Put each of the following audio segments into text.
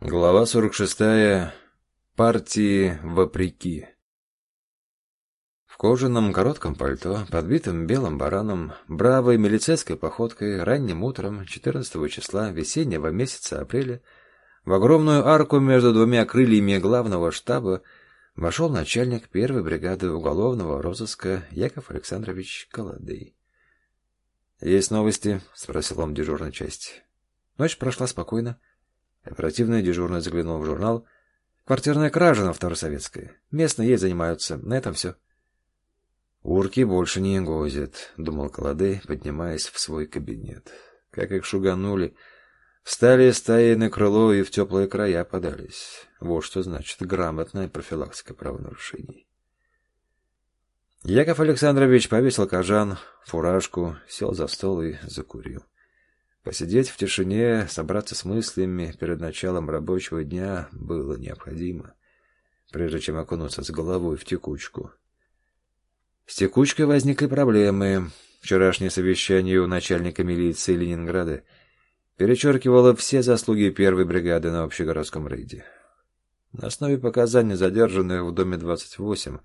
Глава 46. Партии вопреки. В кожаном коротком пальто, подбитым белым бараном, бравой милицейской походкой, ранним утром 14 числа весеннего месяца апреля в огромную арку между двумя крыльями главного штаба вошел начальник первой бригады уголовного розыска Яков Александрович Колодей. «Есть новости?» — спросил он дежурной части. Ночь прошла спокойно. Оперативный дежурный заглянул в журнал. «Квартирная кража на Второсоветской. Местные ей занимаются. На этом все». «Урки больше не гозят», — думал Колодей, поднимаясь в свой кабинет. Как их шуганули. Встали стаи на крыло и в теплые края подались. Вот что значит грамотная профилактика правонарушений. Яков Александрович повесил кожан, фуражку, сел за стол и закурил. Посидеть в тишине, собраться с мыслями перед началом рабочего дня было необходимо, прежде чем окунуться с головой в текучку. С текучкой возникли проблемы. Вчерашнее совещание у начальника милиции Ленинграда перечеркивало все заслуги первой бригады на общегородском рейде. На основе показаний задержанных в доме 28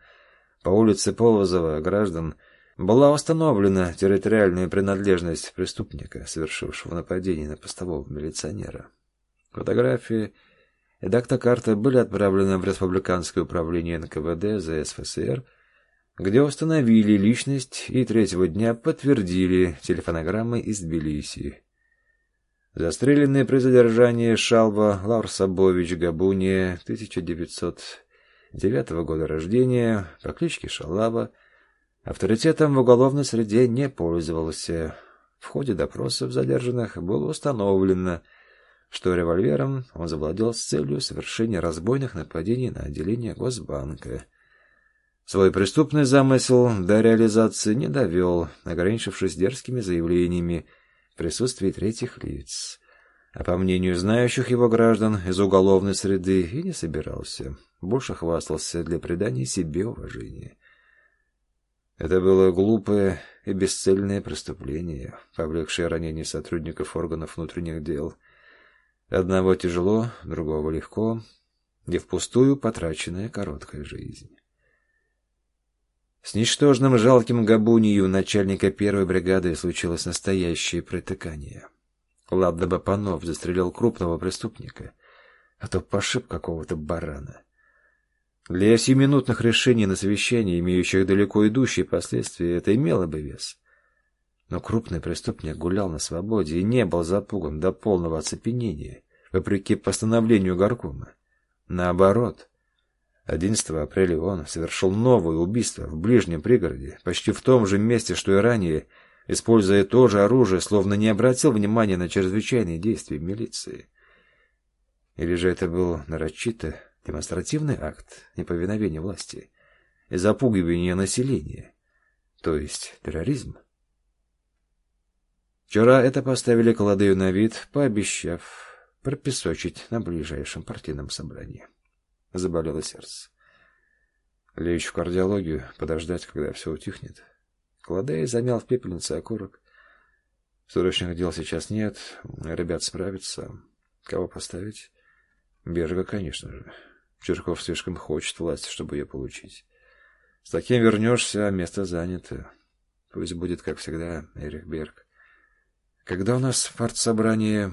по улице Полозова граждан была установлена территориальная принадлежность преступника, совершившего нападение на постового милиционера. Фотографии и дактокарта были отправлены в Республиканское управление НКВД ЗСФСР, где установили личность и третьего дня подтвердили телефонограммы из Тбилиси. Застреленный при задержании Шалва Ларсабович Габуния, 1909 года рождения, по кличке Шалава, Авторитетом в уголовной среде не пользовался. В ходе допросов задержанных было установлено, что револьвером он завладел с целью совершения разбойных нападений на отделение Госбанка. Свой преступный замысел до реализации не довел, ограничившись дерзкими заявлениями в присутствии третьих лиц. А по мнению знающих его граждан из уголовной среды и не собирался. Больше хвастался для придания себе уважения. Это было глупое и бесцельное преступление, повлекшее ранение сотрудников органов внутренних дел. Одного тяжело, другого легко, и впустую потраченная короткая жизнь. С ничтожным жалким Габунию начальника первой бригады случилось настоящее притыкание. Ладно бы Панов застрелил крупного преступника, а то пошиб какого-то барана. Для сиюминутных решений на совещании, имеющих далеко идущие последствия, это имело бы вес. Но крупный преступник гулял на свободе и не был запуган до полного оцепенения, вопреки постановлению горкома. Наоборот, 11 апреля он совершил новое убийство в ближнем пригороде, почти в том же месте, что и ранее, используя то же оружие, словно не обратил внимания на чрезвычайные действия милиции. Или же это был нарочито демонстративный акт неповиновения власти и запугивания населения, то есть терроризм. Вчера это поставили Колодею на вид, пообещав пропесочить на ближайшем партийном собрании. Заболело сердце. Лечь в кардиологию, подождать, когда все утихнет. Колодей замял в пепельнице окурок. Срочных дел сейчас нет, ребят справятся. Кого поставить? Берга, конечно же. Чирков слишком хочет власти, чтобы ее получить. С таким вернешься, а место занято. Пусть будет, как всегда, Эрих Берг. Когда у нас партсобрание